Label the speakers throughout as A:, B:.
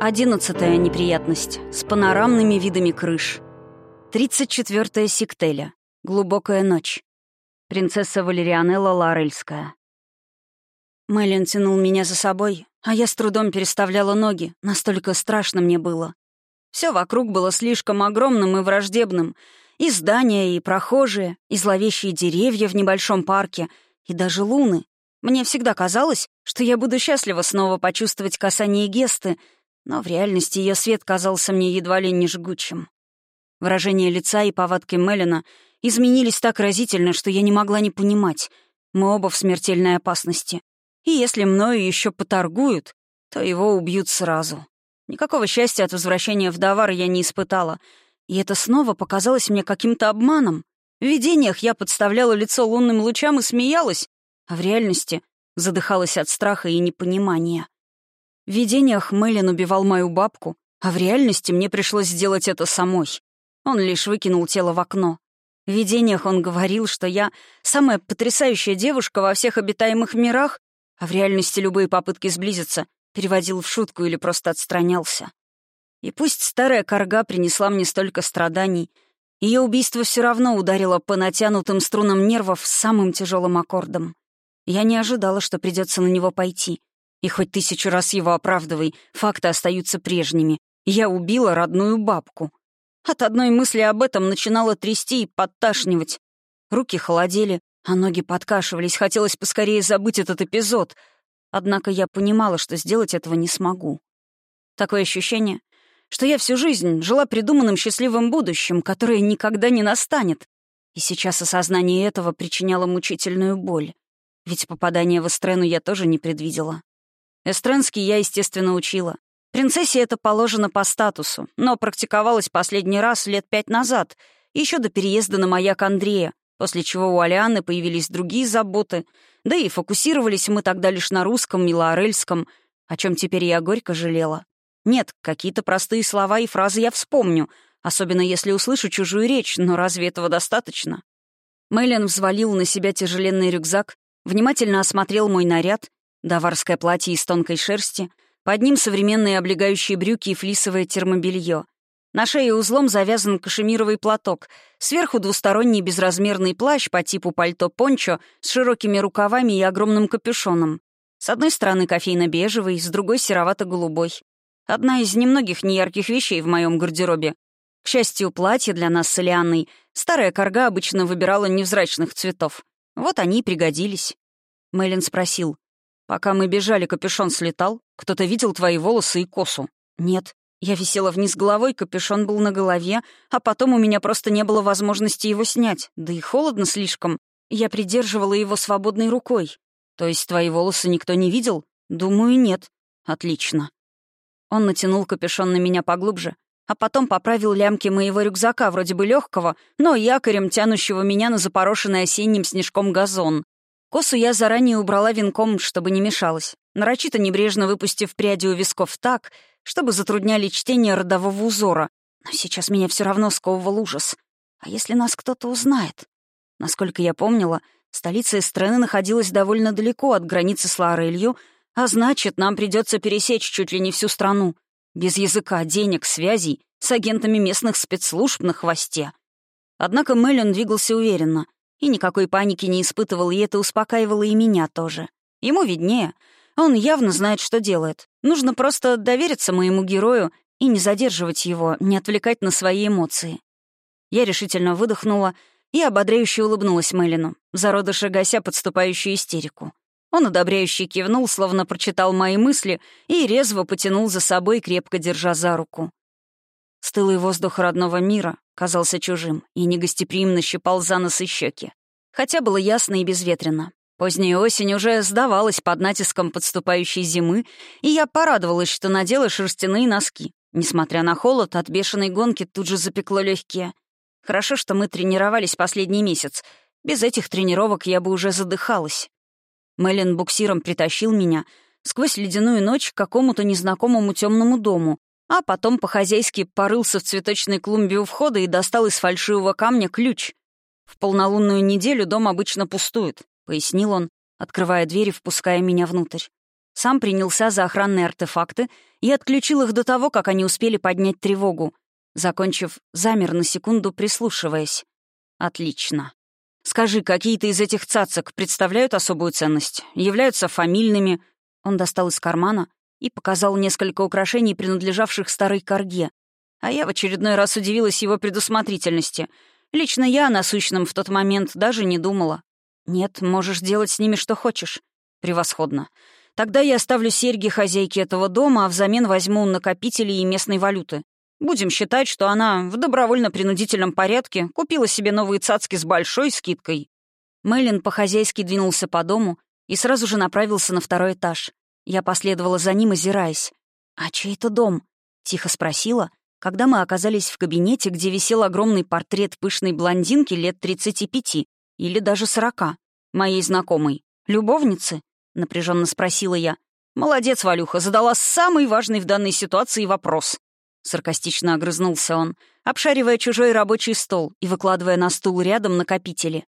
A: Одиннадцатая неприятность. С панорамными видами крыш. Тридцать четвертая сектеля. Глубокая ночь. Принцесса Валерианелла Ларельская. Мэлен тянул меня за собой, а я с трудом переставляла ноги, настолько страшно мне было. Все вокруг было слишком огромным и враждебным. И здания, и прохожие, и зловещие деревья в небольшом парке, и даже луны. Мне всегда казалось, что я буду счастлива снова почувствовать касание Гесты, но в реальности ее свет казался мне едва ли не жгучим. Выражение лица и повадки Мелина изменились так разительно, что я не могла не понимать. Мы оба в смертельной опасности. И если мною еще поторгуют, то его убьют сразу. Никакого счастья от возвращения в Давар я не испытала. И это снова показалось мне каким-то обманом. В видениях я подставляла лицо лунным лучам и смеялась, а в реальности задыхалась от страха и непонимания. В видениях Мэлен убивал мою бабку, а в реальности мне пришлось сделать это самой. Он лишь выкинул тело в окно. В видениях он говорил, что я самая потрясающая девушка во всех обитаемых мирах, а в реальности любые попытки сблизиться переводил в шутку или просто отстранялся. И пусть старая корга принесла мне столько страданий, ее убийство все равно ударило по натянутым струнам нервов самым тяжелым аккордом. Я не ожидала, что придется на него пойти. И хоть тысячу раз его оправдывай, факты остаются прежними. Я убила родную бабку. От одной мысли об этом начинало трясти и подташнивать. Руки холодели, а ноги подкашивались. Хотелось поскорее забыть этот эпизод. Однако я понимала, что сделать этого не смогу. Такое ощущение, что я всю жизнь жила придуманным счастливым будущим, которое никогда не настанет. И сейчас осознание этого причиняло мучительную боль. Ведь попадание в Эстрену я тоже не предвидела. Эстренский я, естественно, учила. Принцессе это положено по статусу, но практиковалась последний раз лет пять назад, еще до переезда на маяк Андрея, после чего у Алианы появились другие заботы, да и фокусировались мы тогда лишь на русском и лаорельском, о чем теперь я горько жалела. Нет, какие-то простые слова и фразы я вспомню, особенно если услышу чужую речь, но разве этого достаточно? Мэйлен взвалил на себя тяжеленный рюкзак, внимательно осмотрел мой наряд Даварское платье из тонкой шерсти, под ним современные облегающие брюки и флисовое термобелье. На шее узлом завязан кашемировый платок, сверху двусторонний безразмерный плащ по типу пальто-пончо с широкими рукавами и огромным капюшоном. С одной стороны кофейно-бежевый, с другой — серовато-голубой. Одна из немногих неярких вещей в моем гардеробе. К счастью, платье для нас с Элианной старая корга обычно выбирала невзрачных цветов. Вот они и пригодились. Мэлен спросил, Пока мы бежали, капюшон слетал. Кто-то видел твои волосы и косу. Нет. Я висела вниз головой, капюшон был на голове, а потом у меня просто не было возможности его снять. Да и холодно слишком. Я придерживала его свободной рукой. То есть твои волосы никто не видел? Думаю, нет. Отлично. Он натянул капюшон на меня поглубже, а потом поправил лямки моего рюкзака, вроде бы легкого, но якорем, тянущего меня на запорошенный осенним снежком газон. Косу я заранее убрала венком, чтобы не мешалась, нарочито небрежно выпустив пряди у висков так, чтобы затрудняли чтение родового узора. Но сейчас меня все равно сковывал ужас. А если нас кто-то узнает? Насколько я помнила, столица страны находилась довольно далеко от границы с Лаорелью, а значит, нам придется пересечь чуть ли не всю страну. Без языка, денег, связей, с агентами местных спецслужб на хвосте. Однако Мэлен двигался уверенно — и никакой паники не испытывал, и это успокаивало и меня тоже. Ему виднее. Он явно знает, что делает. Нужно просто довериться моему герою и не задерживать его, не отвлекать на свои эмоции. Я решительно выдохнула и ободряюще улыбнулась Мэлину, зародыша гася подступающую истерику. Он одобряюще кивнул, словно прочитал мои мысли, и резво потянул за собой, крепко держа за руку. Стылый воздух родного мира казался чужим и негостеприимно щипал за нос и щеки. Хотя было ясно и безветренно. Поздняя осень уже сдавалась под натиском подступающей зимы, и я порадовалась, что надела шерстяные носки. Несмотря на холод, от бешеной гонки тут же запекло легкие. Хорошо, что мы тренировались последний месяц. Без этих тренировок я бы уже задыхалась. Мэлен буксиром притащил меня сквозь ледяную ночь к какому-то незнакомому темному дому, а потом по-хозяйски порылся в цветочной клумбе у входа и достал из фальшивого камня ключ. «В полнолунную неделю дом обычно пустует», — пояснил он, открывая дверь и впуская меня внутрь. Сам принялся за охранные артефакты и отключил их до того, как они успели поднять тревогу. Закончив, замер на секунду, прислушиваясь. «Отлично. Скажи, какие-то из этих цацок представляют особую ценность? Являются фамильными?» Он достал из кармана и показал несколько украшений, принадлежавших старой корге. А я в очередной раз удивилась его предусмотрительности. Лично я о насущном в тот момент даже не думала. «Нет, можешь делать с ними что хочешь». «Превосходно. Тогда я оставлю серьги хозяйки этого дома, а взамен возьму накопители и местной валюты. Будем считать, что она в добровольно-принудительном порядке купила себе новые цацки с большой скидкой». Мэлен по-хозяйски двинулся по дому и сразу же направился на второй этаж. Я последовала за ним, озираясь. «А чей это дом?» — тихо спросила, когда мы оказались в кабинете, где висел огромный портрет пышной блондинки лет 35 или даже 40, моей знакомой. «Любовницы?» — напряженно спросила я. «Молодец, Валюха, задала самый важный в данной ситуации вопрос». Саркастично огрызнулся он, обшаривая чужой рабочий стол и выкладывая на стул рядом накопители.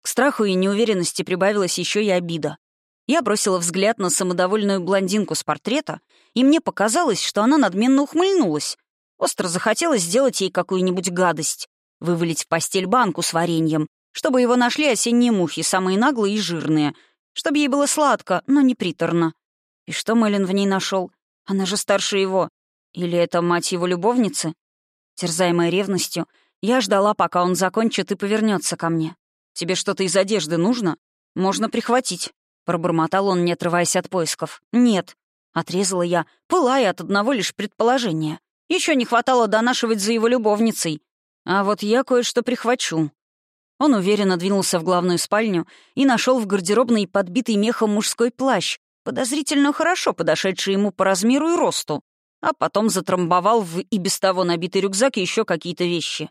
A: К страху и неуверенности прибавилась еще и обида. Я бросила взгляд на самодовольную блондинку с портрета, и мне показалось, что она надменно ухмыльнулась. Остро захотелось сделать ей какую-нибудь гадость, вывалить в постель банку с вареньем, чтобы его нашли осенние мухи, самые наглые и жирные, чтобы ей было сладко, но не приторно. И что Мэлен в ней нашел? Она же старше его. Или это мать его любовницы? Терзаемая ревностью, я ждала, пока он закончит и повернется ко мне. «Тебе что-то из одежды нужно? Можно прихватить», — пробормотал он, не отрываясь от поисков. «Нет», — отрезала я, пылая от одного лишь предположения. Еще не хватало донашивать за его любовницей. А вот я кое-что прихвачу». Он уверенно двинулся в главную спальню и нашел в гардеробной подбитый мехом мужской плащ, подозрительно хорошо подошедший ему по размеру и росту, а потом затрамбовал в и без того набитый рюкзак еще какие-то вещи.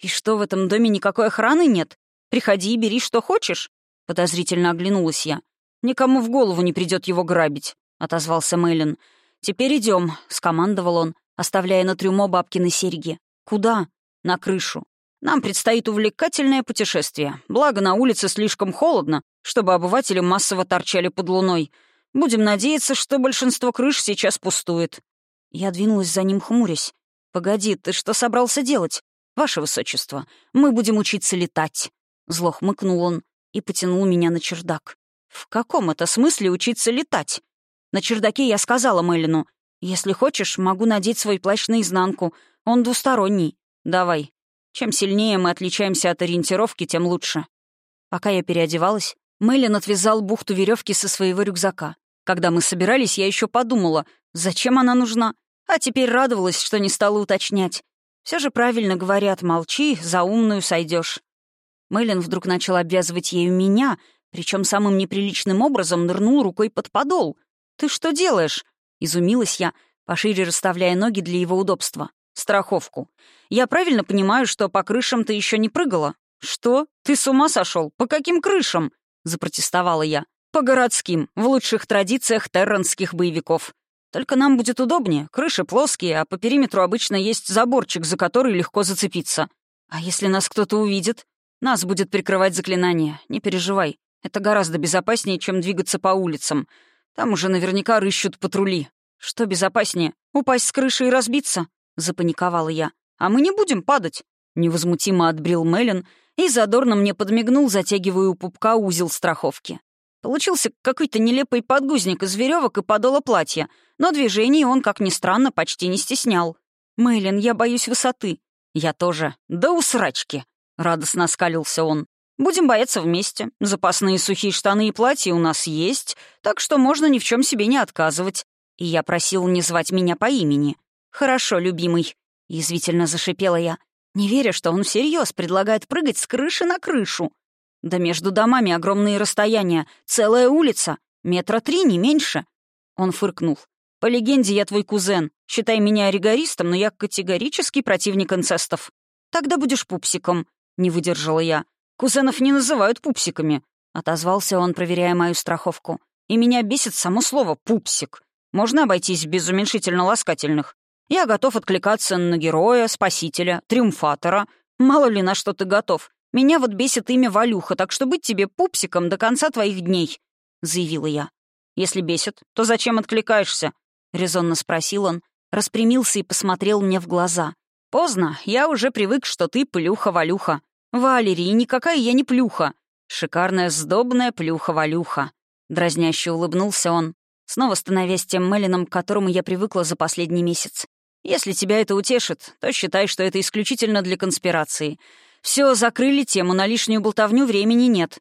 A: «И что, в этом доме никакой охраны нет? Приходи и бери, что хочешь?» Подозрительно оглянулась я. «Никому в голову не придет его грабить», — отозвался Мэйлин. «Теперь идем, скомандовал он, оставляя на трюмо бабкины серьги. «Куда?» «На крышу. Нам предстоит увлекательное путешествие. Благо, на улице слишком холодно, чтобы обыватели массово торчали под луной. Будем надеяться, что большинство крыш сейчас пустует». Я двинулась за ним, хмурясь. «Погоди, ты что собрался делать? Ваше Высочество, мы будем учиться летать». Зло хмыкнул он и потянул меня на чердак. «В каком это смысле учиться летать?» На чердаке я сказала Мэлину, «Если хочешь, могу надеть свой плащ наизнанку. Он двусторонний. Давай. Чем сильнее мы отличаемся от ориентировки, тем лучше». Пока я переодевалась, Мэлен отвязал бухту веревки со своего рюкзака. Когда мы собирались, я еще подумала, зачем она нужна, а теперь радовалась, что не стала уточнять. Все же правильно говорят, молчи, за умную сойдешь. Мэлен вдруг начал обвязывать ею меня, причем самым неприличным образом нырнул рукой под подол. «Ты что делаешь?» Изумилась я, пошире расставляя ноги для его удобства. «Страховку. Я правильно понимаю, что по крышам ты еще не прыгала?» «Что? Ты с ума сошел? По каким крышам?» — запротестовала я. «По городским, в лучших традициях терранских боевиков. Только нам будет удобнее. Крыши плоские, а по периметру обычно есть заборчик, за который легко зацепиться. А если нас кто-то увидит? Нас будет прикрывать заклинание. Не переживай. Это гораздо безопаснее, чем двигаться по улицам. Там уже наверняка рыщут патрули. «Что безопаснее, упасть с крыши и разбиться?» — запаниковала я. «А мы не будем падать!» — невозмутимо отбрил Меллен и задорно мне подмигнул, затягивая у пупка узел страховки. Получился какой-то нелепый подгузник из веревок и подола платья, но движений он, как ни странно, почти не стеснял. «Мэйлин, я боюсь высоты». «Я тоже. Да усрачки!» — радостно оскалился он. «Будем бояться вместе. Запасные сухие штаны и платья у нас есть, так что можно ни в чем себе не отказывать. И я просил не звать меня по имени. «Хорошо, любимый», — язвительно зашипела я, не веря, что он всерьез предлагает прыгать с крыши на крышу. Да между домами огромные расстояния, целая улица, метра три, не меньше. Он фыркнул. «По легенде, я твой кузен. Считай меня ригористом, но я категорический противник инцестов. Тогда будешь пупсиком», — не выдержала я. «Кузенов не называют пупсиками», — отозвался он, проверяя мою страховку. «И меня бесит само слово «пупсик». Можно обойтись без уменьшительно-ласкательных. Я готов откликаться на героя, спасителя, триумфатора. Мало ли на что ты готов. Меня вот бесит имя Валюха, так что быть тебе пупсиком до конца твоих дней. заявила я. «Если бесит, то зачем откликаешься?» — резонно спросил он, распрямился и посмотрел мне в глаза. «Поздно, я уже привык, что ты плюха-валюха. Валерий, никакая я не плюха. Шикарная сдобная плюха-валюха». Дразняще улыбнулся он, снова становясь тем Мелином, к которому я привыкла за последний месяц. «Если тебя это утешит, то считай, что это исключительно для конспирации. Все, закрыли тему, на лишнюю болтовню времени нет».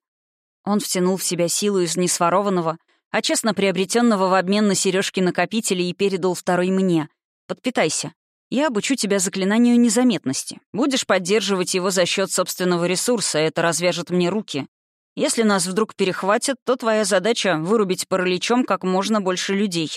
A: Он втянул в себя силу из несворованного, а честно приобретенного в обмен на сережки накопители и передал второй мне. «Подпитайся. Я обучу тебя заклинанию незаметности. Будешь поддерживать его за счет собственного ресурса, это развяжет мне руки. Если нас вдруг перехватят, то твоя задача — вырубить параличом как можно больше людей.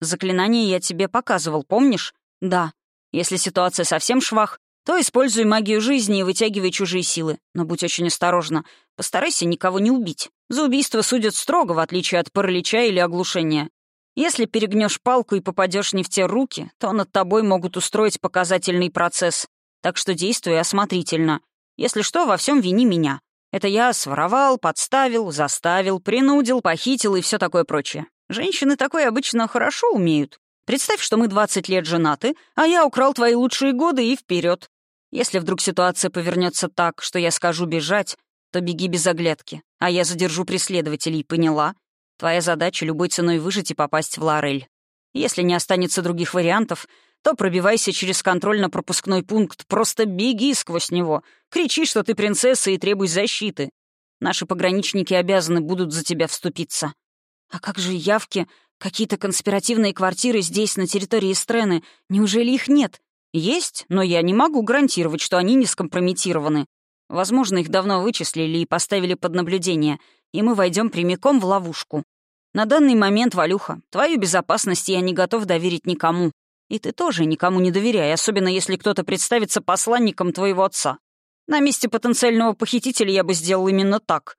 A: Заклинание я тебе показывал, помнишь? Да. Если ситуация совсем швах, то используй магию жизни и вытягивай чужие силы. Но будь очень осторожна. Постарайся никого не убить. За убийство судят строго, в отличие от паралича или оглушения. Если перегнешь палку и попадешь не в те руки, то над тобой могут устроить показательный процесс. Так что действуй осмотрительно. Если что, во всем вини меня. Это я своровал, подставил, заставил, принудил, похитил и все такое прочее. Женщины такое обычно хорошо умеют. Представь, что мы 20 лет женаты, а я украл твои лучшие годы и вперед. Если вдруг ситуация повернется так, что я скажу бежать, то беги без оглядки, а я задержу преследователей, поняла? Твоя задача — любой ценой выжить и попасть в Лорель. Если не останется других вариантов, то пробивайся через контрольно-пропускной пункт, просто беги сквозь него, кричи, что ты принцесса и требуй защиты. Наши пограничники обязаны будут за тебя вступиться. А как же явки, какие-то конспиративные квартиры здесь, на территории Стрены, неужели их нет? Есть, но я не могу гарантировать, что они не скомпрометированы. Возможно, их давно вычислили и поставили под наблюдение, и мы войдем прямиком в ловушку. На данный момент, Валюха, твою безопасность я не готов доверить никому. И ты тоже никому не доверяй, особенно если кто-то представится посланником твоего отца. На месте потенциального похитителя я бы сделал именно так».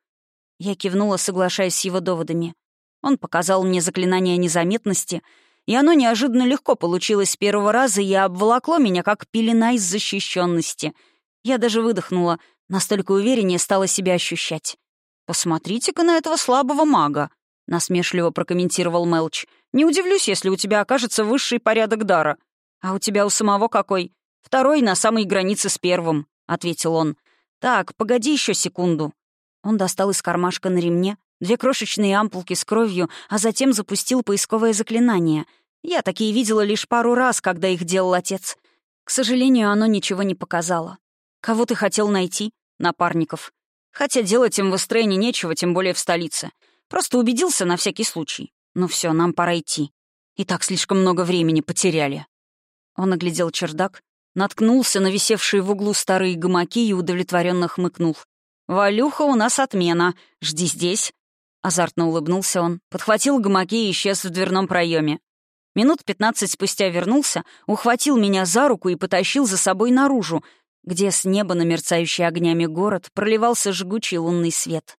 A: Я кивнула, соглашаясь с его доводами. Он показал мне заклинание незаметности, и оно неожиданно легко получилось с первого раза и обволокло меня, как пелена из защищенности. Я даже выдохнула, настолько увереннее стала себя ощущать. «Посмотрите-ка на этого слабого мага», — насмешливо прокомментировал Мелч. «Не удивлюсь, если у тебя окажется высший порядок дара. А у тебя у самого какой? Второй на самой границе с первым», — ответил он. «Так, погоди еще секунду». Он достал из кармашка на ремне две крошечные ампулки с кровью, а затем запустил поисковое заклинание. Я такие видела лишь пару раз, когда их делал отец. К сожалению, оно ничего не показало. «Кого ты хотел найти?» «Напарников. Хотя делать им в Эстрене нечего, тем более в столице. Просто убедился на всякий случай. Ну все, нам пора идти. И так слишком много времени потеряли. Он оглядел чердак, наткнулся на висевшие в углу старые гамаки и удовлетворенно хмыкнул. «Валюха, у нас отмена. Жди здесь». Азартно улыбнулся он, подхватил гамаки и исчез в дверном проеме. Минут пятнадцать спустя вернулся, ухватил меня за руку и потащил за собой наружу, где с неба на мерцающий огнями город проливался жгучий лунный свет.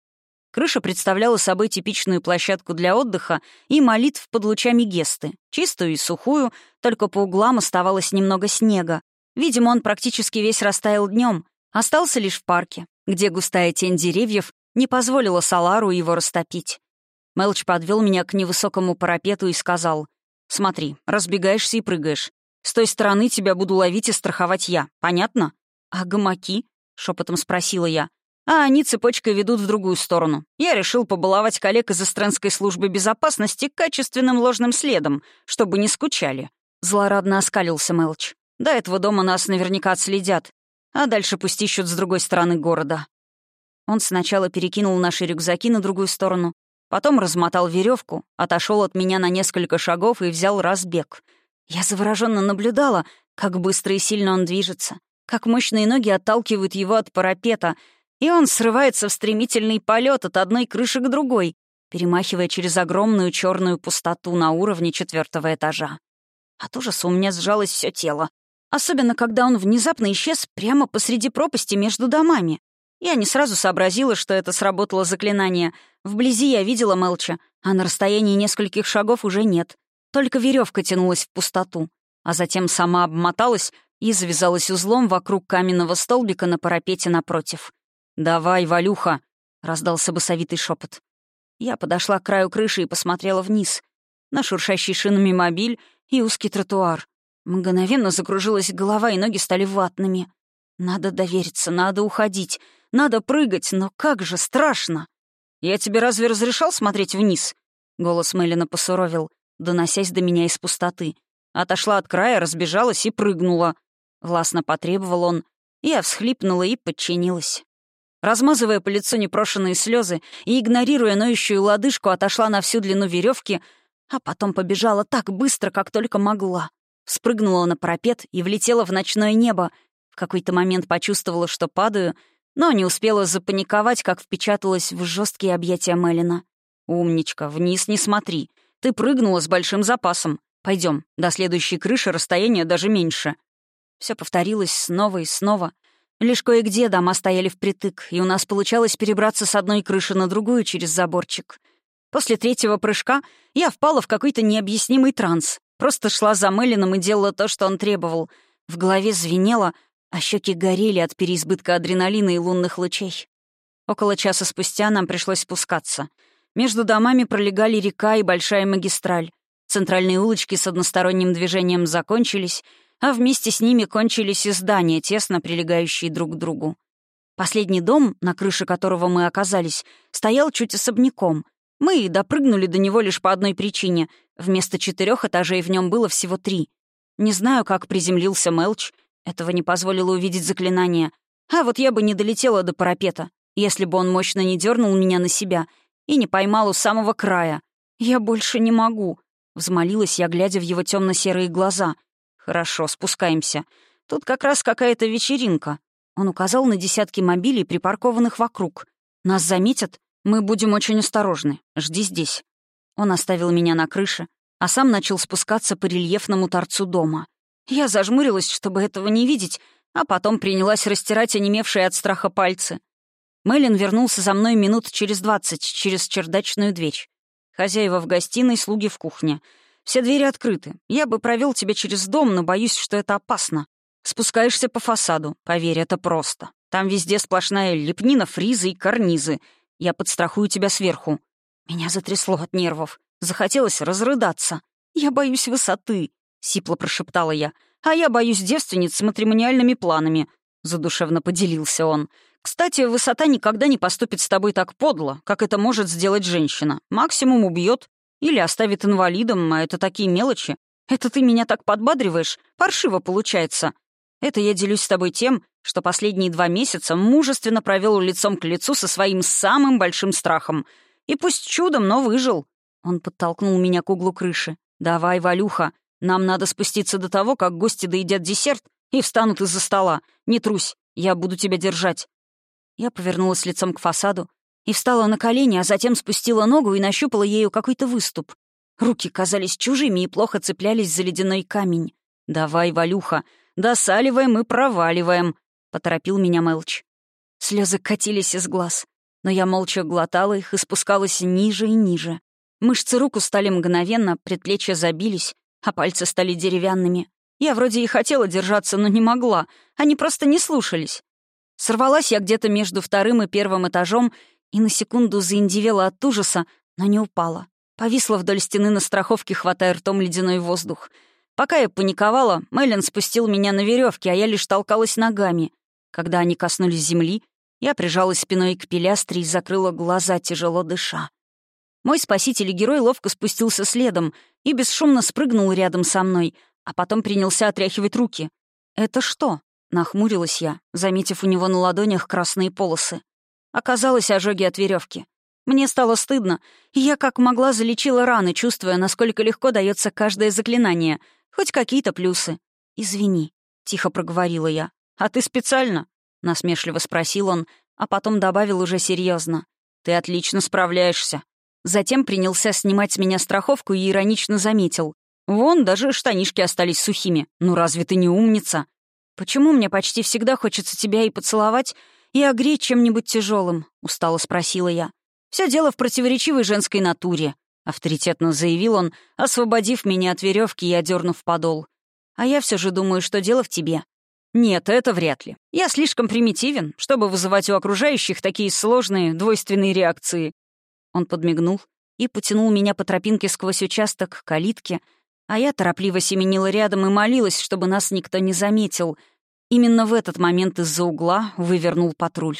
A: Крыша представляла собой типичную площадку для отдыха и молитв под лучами Гесты, чистую и сухую, только по углам оставалось немного снега. Видимо, он практически весь растаял днем, остался лишь в парке, где густая тень деревьев не позволила Салару его растопить. Мелч подвел меня к невысокому парапету и сказал, «Смотри, разбегаешься и прыгаешь. С той стороны тебя буду ловить и страховать я, понятно?» «А гамаки?» — шепотом спросила я а они цепочкой ведут в другую сторону. Я решил побаловать коллег из Эстренской службы безопасности качественным ложным следом, чтобы не скучали. Злорадно оскалился Мелч. До этого дома нас наверняка отследят, а дальше пусть ищут с другой стороны города. Он сначала перекинул наши рюкзаки на другую сторону, потом размотал веревку, отошел от меня на несколько шагов и взял разбег. Я завороженно наблюдала, как быстро и сильно он движется, как мощные ноги отталкивают его от парапета — и он срывается в стремительный полет от одной крыши к другой, перемахивая через огромную черную пустоту на уровне четвертого этажа. От ужаса у меня сжалось все тело, особенно когда он внезапно исчез прямо посреди пропасти между домами. Я не сразу сообразила, что это сработало заклинание. Вблизи я видела Мелча, а на расстоянии нескольких шагов уже нет. Только веревка тянулась в пустоту, а затем сама обмоталась и завязалась узлом вокруг каменного столбика на парапете напротив. «Давай, Валюха!» — раздался басовитый шепот. Я подошла к краю крыши и посмотрела вниз. На шуршащий шинами мобиль и узкий тротуар. Мгновенно закружилась голова, и ноги стали ватными. Надо довериться, надо уходить, надо прыгать, но как же страшно. «Я тебе разве разрешал смотреть вниз?» Голос Мелина посуровил, доносясь до меня из пустоты. Отошла от края, разбежалась и прыгнула. Властно потребовал он. Я всхлипнула и подчинилась. Размазывая по лицу непрошенные слезы и игнорируя ноющую лодыжку, отошла на всю длину веревки, а потом побежала так быстро, как только могла. Спрыгнула на парапет и влетела в ночное небо. В какой-то момент почувствовала, что падаю, но не успела запаниковать, как впечаталась в жесткие объятия Мелина. «Умничка, вниз не смотри. Ты прыгнула с большим запасом. Пойдем, до следующей крыши расстояние даже меньше». Все повторилось снова и снова — Лишь кое-где дома стояли впритык, и у нас получалось перебраться с одной крыши на другую через заборчик. После третьего прыжка я впала в какой-то необъяснимый транс. Просто шла за Мелином и делала то, что он требовал. В голове звенело, а щеки горели от переизбытка адреналина и лунных лучей. Около часа спустя нам пришлось спускаться. Между домами пролегали река и большая магистраль. Центральные улочки с односторонним движением закончились — а вместе с ними кончились и здания, тесно прилегающие друг к другу. Последний дом, на крыше которого мы оказались, стоял чуть особняком. Мы допрыгнули до него лишь по одной причине. Вместо четырех этажей в нем было всего три. Не знаю, как приземлился Мелч. Этого не позволило увидеть заклинание. А вот я бы не долетела до парапета, если бы он мощно не дернул меня на себя и не поймал у самого края. «Я больше не могу», — взмолилась я, глядя в его темно серые глаза. «Хорошо, спускаемся. Тут как раз какая-то вечеринка». Он указал на десятки мобилей, припаркованных вокруг. «Нас заметят? Мы будем очень осторожны. Жди здесь». Он оставил меня на крыше, а сам начал спускаться по рельефному торцу дома. Я зажмурилась, чтобы этого не видеть, а потом принялась растирать онемевшие от страха пальцы. Мэлен вернулся за мной минут через двадцать, через чердачную дверь. Хозяева в гостиной, слуги в кухне — все двери открыты. Я бы провел тебя через дом, но боюсь, что это опасно. Спускаешься по фасаду. Поверь, это просто. Там везде сплошная лепнина, фризы и карнизы. Я подстрахую тебя сверху». Меня затрясло от нервов. Захотелось разрыдаться. «Я боюсь высоты», — сипло прошептала я. «А я боюсь девственниц с матримониальными планами», — задушевно поделился он. «Кстати, высота никогда не поступит с тобой так подло, как это может сделать женщина. Максимум убьет, или оставит инвалидом, а это такие мелочи. Это ты меня так подбадриваешь? Паршиво получается. Это я делюсь с тобой тем, что последние два месяца мужественно провел лицом к лицу со своим самым большим страхом. И пусть чудом, но выжил. Он подтолкнул меня к углу крыши. «Давай, Валюха, нам надо спуститься до того, как гости доедят десерт и встанут из-за стола. Не трусь, я буду тебя держать». Я повернулась лицом к фасаду, и встала на колени, а затем спустила ногу и нащупала ею какой-то выступ. Руки казались чужими и плохо цеплялись за ледяной камень. «Давай, Валюха, досаливаем и проваливаем», — поторопил меня Мелч. Слезы катились из глаз, но я молча глотала их и спускалась ниже и ниже. Мышцы рук устали мгновенно, предплечья забились, а пальцы стали деревянными. Я вроде и хотела держаться, но не могла. Они просто не слушались. Сорвалась я где-то между вторым и первым этажом и на секунду заиндивела от ужаса, но не упала. Повисла вдоль стены на страховке, хватая ртом ледяной воздух. Пока я паниковала, Мэлен спустил меня на веревке, а я лишь толкалась ногами. Когда они коснулись земли, я прижалась спиной к пилястре и закрыла глаза, тяжело дыша. Мой спаситель и герой ловко спустился следом и бесшумно спрыгнул рядом со мной, а потом принялся отряхивать руки. «Это что?» — нахмурилась я, заметив у него на ладонях красные полосы. Оказалось, ожоги от веревки. Мне стало стыдно, и я как могла залечила раны, чувствуя, насколько легко дается каждое заклинание, хоть какие-то плюсы. «Извини», — тихо проговорила я. «А ты специально?» — насмешливо спросил он, а потом добавил уже серьезно. «Ты отлично справляешься». Затем принялся снимать с меня страховку и иронично заметил. «Вон, даже штанишки остались сухими. Ну разве ты не умница?» «Почему мне почти всегда хочется тебя и поцеловать, «И огреть чем-нибудь тяжелым, устало спросила я. Все дело в противоречивой женской натуре», — авторитетно заявил он, освободив меня от веревки и одернув подол. «А я все же думаю, что дело в тебе». «Нет, это вряд ли. Я слишком примитивен, чтобы вызывать у окружающих такие сложные двойственные реакции». Он подмигнул и потянул меня по тропинке сквозь участок к калитке, а я торопливо семенила рядом и молилась, чтобы нас никто не заметил. Именно в этот момент из-за угла вывернул патруль.